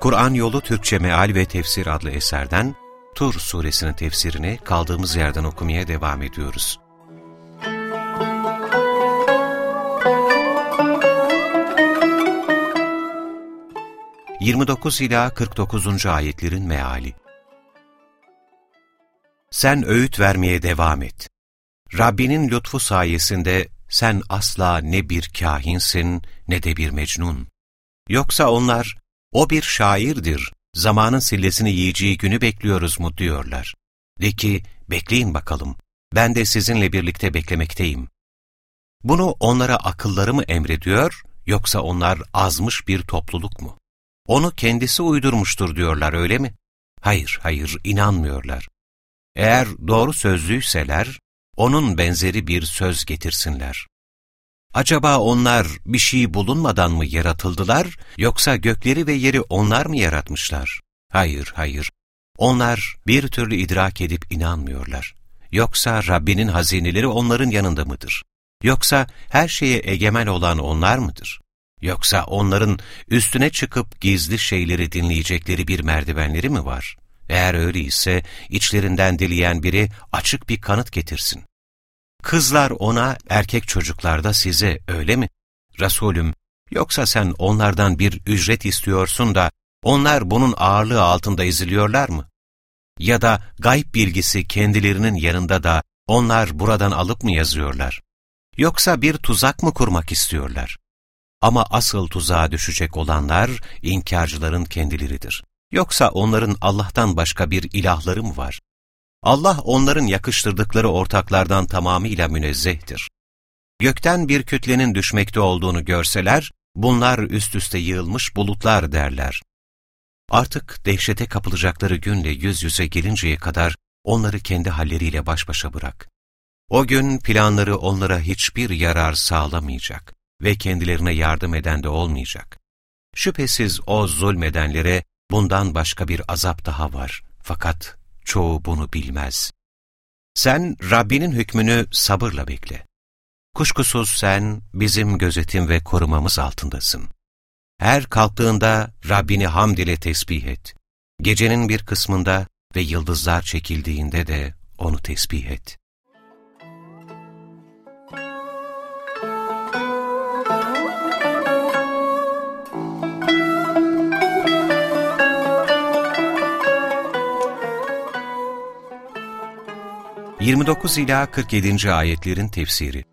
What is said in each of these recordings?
Kur'an Yolu Türkçe Meal ve Tefsir adlı eserden Tur suresinin tefsirini kaldığımız yerden okumaya devam ediyoruz. ...29 ila 49. ayetlerin meali. Sen öğüt vermeye devam et. Rabbinin lütfu sayesinde sen asla ne bir kahinsin ne de bir mecnun. Yoksa onlar, o bir şairdir, zamanın sillesini yiyeceği günü bekliyoruz mu diyorlar. De ki, bekleyin bakalım, ben de sizinle birlikte beklemekteyim. Bunu onlara akılları mı emrediyor, yoksa onlar azmış bir topluluk mu? Onu kendisi uydurmuştur diyorlar öyle mi? Hayır, hayır, inanmıyorlar. Eğer doğru sözlüyseler, onun benzeri bir söz getirsinler. Acaba onlar bir şey bulunmadan mı yaratıldılar, yoksa gökleri ve yeri onlar mı yaratmışlar? Hayır, hayır. Onlar bir türlü idrak edip inanmıyorlar. Yoksa Rabbinin hazineleri onların yanında mıdır? Yoksa her şeye egemen olan onlar mıdır? Yoksa onların üstüne çıkıp gizli şeyleri dinleyecekleri bir merdivenleri mi var? Eğer öyleyse içlerinden dileyen biri açık bir kanıt getirsin. Kızlar ona, erkek çocuklar da size öyle mi? Resulüm, yoksa sen onlardan bir ücret istiyorsun da onlar bunun ağırlığı altında eziliyorlar mı? Ya da gayb bilgisi kendilerinin yanında da onlar buradan alıp mı yazıyorlar? Yoksa bir tuzak mı kurmak istiyorlar? Ama asıl tuzağa düşecek olanlar inkarcıların kendileridir. Yoksa onların Allah'tan başka bir ilahları mı var? Allah onların yakıştırdıkları ortaklardan tamamıyla münezzehtir. Gökten bir kütlenin düşmekte olduğunu görseler, bunlar üst üste yığılmış bulutlar derler. Artık dehşete kapılacakları günle yüz yüze gelinceye kadar onları kendi halleriyle baş başa bırak. O gün planları onlara hiçbir yarar sağlamayacak ve kendilerine yardım eden de olmayacak. Şüphesiz o zulmedenlere bundan başka bir azap daha var. Fakat çoğu bunu bilmez. Sen Rabbinin hükmünü sabırla bekle. Kuşkusuz sen bizim gözetim ve korumamız altındasın. Her kalktığında Rabbini hamd ile tesbih et. Gecenin bir kısmında ve yıldızlar çekildiğinde de onu tesbih et. 29 ila 47. ayetlerin tefsiri.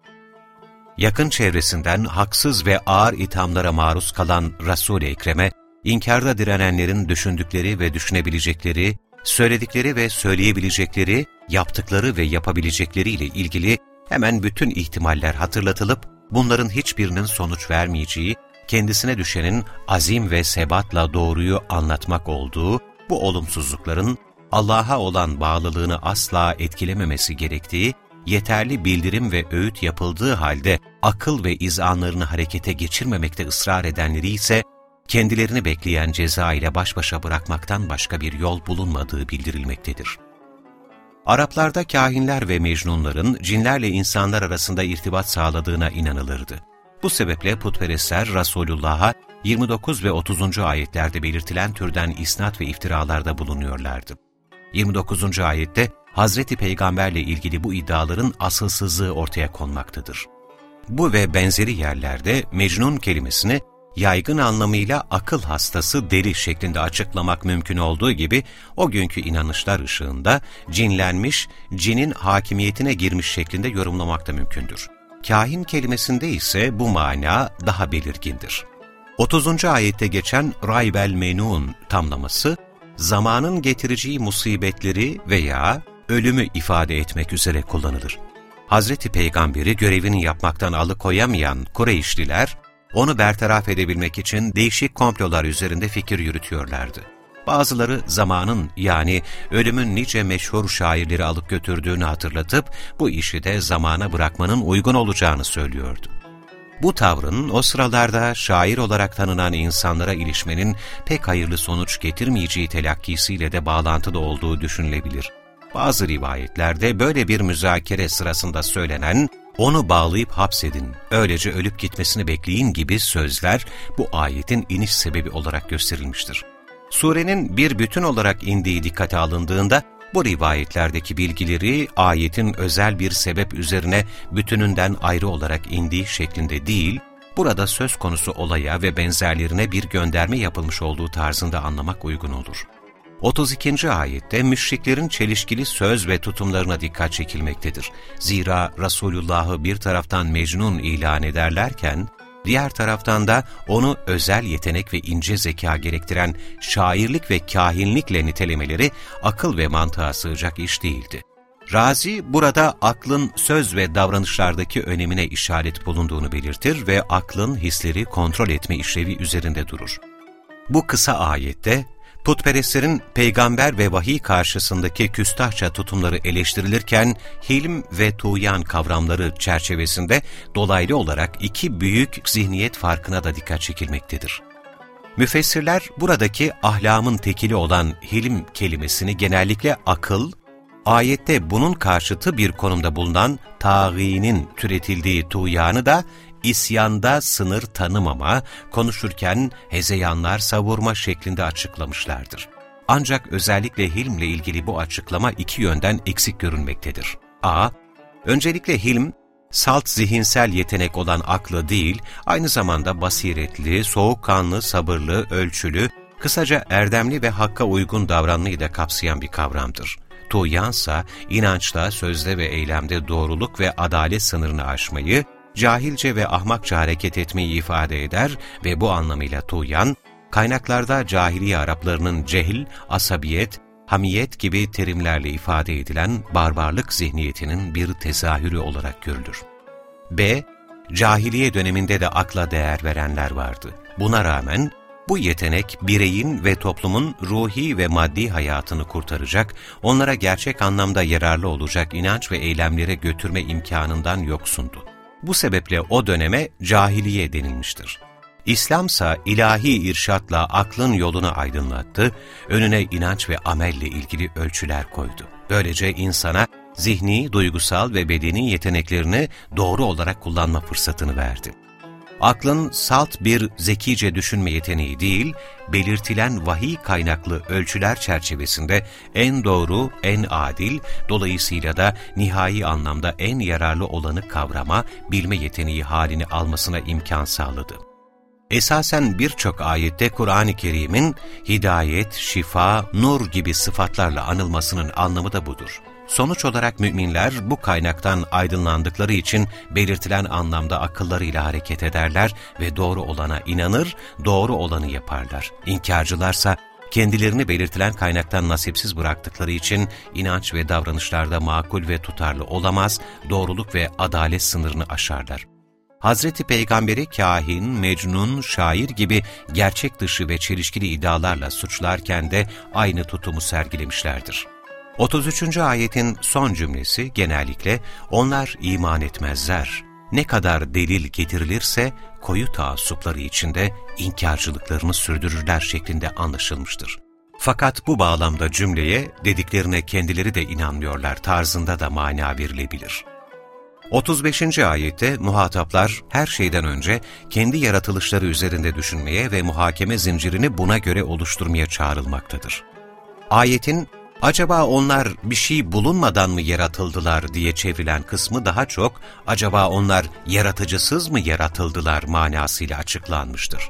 Yakın çevresinden haksız ve ağır ithamlara maruz kalan Resul-i Ekrem'e, inkarda direnenlerin düşündükleri ve düşünebilecekleri, söyledikleri ve söyleyebilecekleri, yaptıkları ve yapabilecekleriyle ilgili hemen bütün ihtimaller hatırlatılıp, bunların hiçbirinin sonuç vermeyeceği, kendisine düşenin azim ve sebatla doğruyu anlatmak olduğu, bu olumsuzlukların Allah'a olan bağlılığını asla etkilememesi gerektiği, yeterli bildirim ve öğüt yapıldığı halde akıl ve izanlarını harekete geçirmemekte ısrar edenleri ise kendilerini bekleyen ceza ile baş başa bırakmaktan başka bir yol bulunmadığı bildirilmektedir. Araplarda kahinler ve mecnunların cinlerle insanlar arasında irtibat sağladığına inanılırdı. Bu sebeple putperestler Resulullah'a 29 ve 30. ayetlerde belirtilen türden isnat ve iftiralarda bulunuyorlardı. 29. ayette Hazreti Peygamberle ilgili bu iddiaların asılsızlığı ortaya konmaktadır. Bu ve benzeri yerlerde mecnun kelimesini yaygın anlamıyla akıl hastası deli şeklinde açıklamak mümkün olduğu gibi o günkü inanışlar ışığında cinlenmiş, cinin hakimiyetine girmiş şeklinde yorumlamak da mümkündür. Kahin kelimesinde ise bu mana daha belirgindir. 30. ayette geçen raybel menun tamlaması, zamanın getireceği musibetleri veya ölümü ifade etmek üzere kullanılır. Hazreti Peygamber'i görevini yapmaktan alıkoyamayan Kureyşliler, onu bertaraf edebilmek için değişik komplolar üzerinde fikir yürütüyorlardı. Bazıları zamanın yani ölümün nice meşhur şairleri alıp götürdüğünü hatırlatıp bu işi de zamana bırakmanın uygun olacağını söylüyordu. Bu tavrın o sıralarda şair olarak tanınan insanlara ilişmenin pek hayırlı sonuç getirmeyeceği telakkisiyle de bağlantıda olduğu düşünülebilir. Bazı rivayetlerde böyle bir müzakere sırasında söylenen, onu bağlayıp hapsedin, öylece ölüp gitmesini bekleyin gibi sözler bu ayetin iniş sebebi olarak gösterilmiştir. Surenin bir bütün olarak indiği dikkate alındığında, bu rivayetlerdeki bilgileri ayetin özel bir sebep üzerine bütününden ayrı olarak indiği şeklinde değil, burada söz konusu olaya ve benzerlerine bir gönderme yapılmış olduğu tarzında anlamak uygun olur. 32. ayette müşriklerin çelişkili söz ve tutumlarına dikkat çekilmektedir. Zira Resulullah'ı bir taraftan Mecnun ilan ederlerken, diğer taraftan da onu özel yetenek ve ince zeka gerektiren şairlik ve kahinlikle nitelemeleri akıl ve mantığa sığacak iş değildi. Razi burada aklın söz ve davranışlardaki önemine işaret bulunduğunu belirtir ve aklın hisleri kontrol etme işlevi üzerinde durur. Bu kısa ayette Putperestlerin peygamber ve vahiy karşısındaki küstahça tutumları eleştirilirken hilm ve tuğyan kavramları çerçevesinde dolaylı olarak iki büyük zihniyet farkına da dikkat çekilmektedir. Müfessirler buradaki ahlamın tekili olan hilm kelimesini genellikle akıl, ayette bunun karşıtı bir konumda bulunan tağinin türetildiği tuğyanı da isyanda sınır tanımama, konuşurken hezeyanlar savurma şeklinde açıklamışlardır. Ancak özellikle hilmle ilgili bu açıklama iki yönden eksik görünmektedir. a. Öncelikle hilm, salt zihinsel yetenek olan aklı değil, aynı zamanda basiretli, soğukkanlı, sabırlı, ölçülü, kısaca erdemli ve hakka uygun davranmayı da kapsayan bir kavramdır. Tuğyansa, inançta, sözde ve eylemde doğruluk ve adalet sınırını aşmayı, cahilce ve ahmakça hareket etmeyi ifade eder ve bu anlamıyla tuğyan, kaynaklarda cahiliye Araplarının cehil, asabiyet, hamiyet gibi terimlerle ifade edilen barbarlık zihniyetinin bir tezahürü olarak görülür. B. Cahiliye döneminde de akla değer verenler vardı. Buna rağmen bu yetenek bireyin ve toplumun ruhi ve maddi hayatını kurtaracak, onlara gerçek anlamda yararlı olacak inanç ve eylemlere götürme imkanından yoksundu. Bu sebeple o döneme cahiliye denilmiştir. İslamsa ilahi irşatla aklın yolunu aydınlattı, önüne inanç ve amelle ilgili ölçüler koydu. Böylece insana zihni, duygusal ve bedeni yeteneklerini doğru olarak kullanma fırsatını verdi. Aklın salt bir zekice düşünme yeteneği değil, belirtilen vahiy kaynaklı ölçüler çerçevesinde en doğru, en adil, dolayısıyla da nihai anlamda en yararlı olanı kavrama, bilme yeteneği halini almasına imkan sağladı. Esasen birçok ayette Kur'an-ı Kerim'in hidayet, şifa, nur gibi sıfatlarla anılmasının anlamı da budur. Sonuç olarak müminler bu kaynaktan aydınlandıkları için belirtilen anlamda akıllarıyla hareket ederler ve doğru olana inanır, doğru olanı yaparlar. İnkarcılarsa kendilerini belirtilen kaynaktan nasipsiz bıraktıkları için inanç ve davranışlarda makul ve tutarlı olamaz, doğruluk ve adalet sınırını aşarlar. Hazreti Peygamberi kahin, mecnun, şair gibi gerçek dışı ve çelişkili iddialarla suçlarken de aynı tutumu sergilemişlerdir. 33. ayetin son cümlesi genellikle onlar iman etmezler. Ne kadar delil getirilirse koyu taassupları içinde inkarcılıklarını sürdürürler şeklinde anlaşılmıştır. Fakat bu bağlamda cümleye dediklerine kendileri de inanmıyorlar tarzında da mana verilebilir. 35. ayette muhataplar her şeyden önce kendi yaratılışları üzerinde düşünmeye ve muhakeme zincirini buna göre oluşturmaya çağrılmaktadır. Ayetin acaba onlar bir şey bulunmadan mı yaratıldılar diye çevrilen kısmı daha çok acaba onlar yaratıcısız mı yaratıldılar manasıyla açıklanmıştır.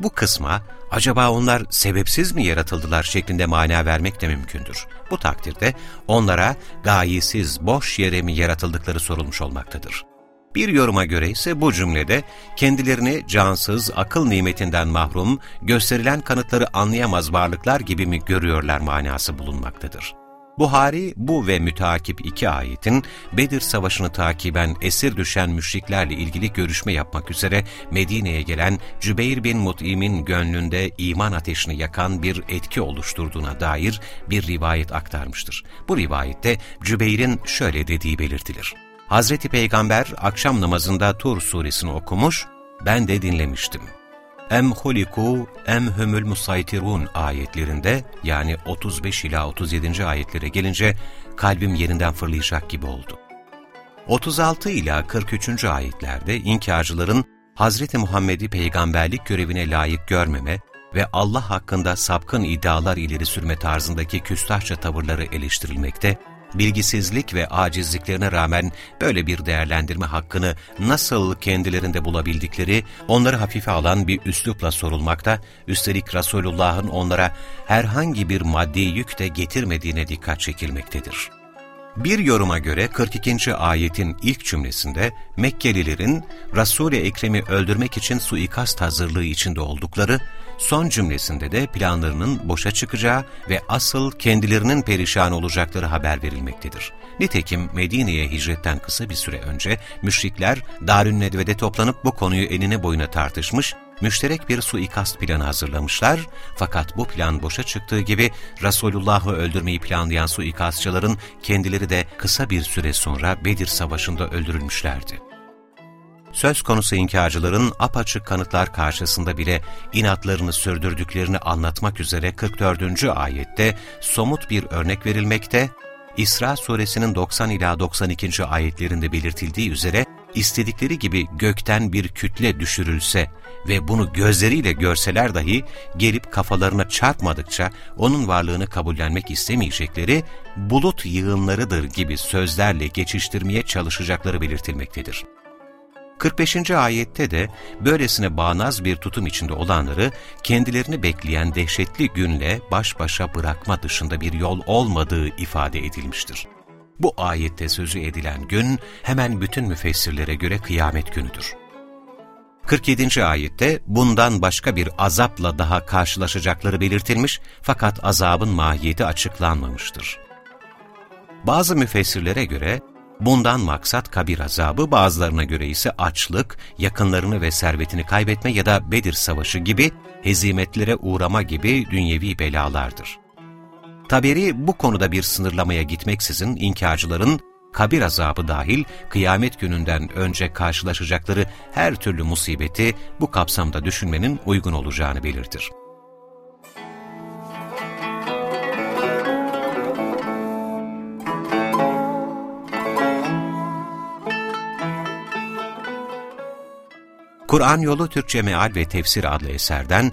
Bu kısma acaba onlar sebepsiz mi yaratıldılar şeklinde mana vermek de mümkündür. Bu takdirde onlara gayesiz, boş yere mi yaratıldıkları sorulmuş olmaktadır. Bir yoruma göre ise bu cümlede kendilerini cansız, akıl nimetinden mahrum, gösterilen kanıtları anlayamaz varlıklar gibi mi görüyorlar manası bulunmaktadır. Buhari bu ve müteakip iki ayetin Bedir Savaşı'nı takiben esir düşen müşriklerle ilgili görüşme yapmak üzere Medine'ye gelen Cübeyr bin Mut'im'in gönlünde iman ateşini yakan bir etki oluşturduğuna dair bir rivayet aktarmıştır. Bu rivayette Cübeyr'in şöyle dediği belirtilir. Hazreti Peygamber akşam namazında Tur suresini okumuş, ben de dinlemiştim. Em huliku em humul musaytirun ayetlerinde yani 35 ila 37. ayetlere gelince kalbim yerinden fırlayacak gibi oldu. 36 ila 43. ayetlerde inkarcıların Hazreti Muhammed'i peygamberlik görevine layık görmeme ve Allah hakkında sapkın iddialar ileri sürme tarzındaki küstahça tavırları eleştirilmekte bilgisizlik ve acizliklerine rağmen böyle bir değerlendirme hakkını nasıl kendilerinde bulabildikleri onları hafife alan bir üslupla sorulmakta, üstelik Resulullah'ın onlara herhangi bir maddi yük de getirmediğine dikkat çekilmektedir. Bir yoruma göre 42. ayetin ilk cümlesinde Mekkelilerin Resul-i Ekrem'i öldürmek için suikast hazırlığı içinde oldukları, son cümlesinde de planlarının boşa çıkacağı ve asıl kendilerinin perişan olacakları haber verilmektedir. Nitekim Medine'ye hicretten kısa bir süre önce müşrikler Darünnedve'de toplanıp bu konuyu enine boyuna tartışmış müşterek bir suikast planı hazırlamışlar fakat bu plan boşa çıktığı gibi Resulullah'ı öldürmeyi planlayan suikastçıların kendileri de kısa bir süre sonra Bedir Savaşı'nda öldürülmüşlerdi. Söz konusu inkarcıların apaçık kanıtlar karşısında bile inatlarını sürdürdüklerini anlatmak üzere 44. ayette somut bir örnek verilmekte, İsra suresinin 90 ila 92. ayetlerinde belirtildiği üzere istedikleri gibi gökten bir kütle düşürülse ve bunu gözleriyle görseler dahi gelip kafalarına çarpmadıkça onun varlığını kabullenmek istemeyecekleri bulut yığınlarıdır gibi sözlerle geçiştirmeye çalışacakları belirtilmektedir. 45. ayette de böylesine bağnaz bir tutum içinde olanları kendilerini bekleyen dehşetli günle baş başa bırakma dışında bir yol olmadığı ifade edilmiştir. Bu ayette sözü edilen gün hemen bütün müfessirlere göre kıyamet günüdür. 47. ayette bundan başka bir azapla daha karşılaşacakları belirtilmiş fakat azabın mahiyeti açıklanmamıştır. Bazı müfessirlere göre bundan maksat kabir azabı, bazılarına göre ise açlık, yakınlarını ve servetini kaybetme ya da Bedir Savaşı gibi hezimetlere uğrama gibi dünyevi belalardır. Taberi bu konuda bir sınırlamaya gitmeksizin inkarcıların kabir azabı dahil kıyamet gününden önce karşılaşacakları her türlü musibeti bu kapsamda düşünmenin uygun olacağını belirtir. Kur'an Yolu Türkçe Meal ve Tefsir adlı eserden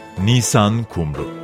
Nisan Kumru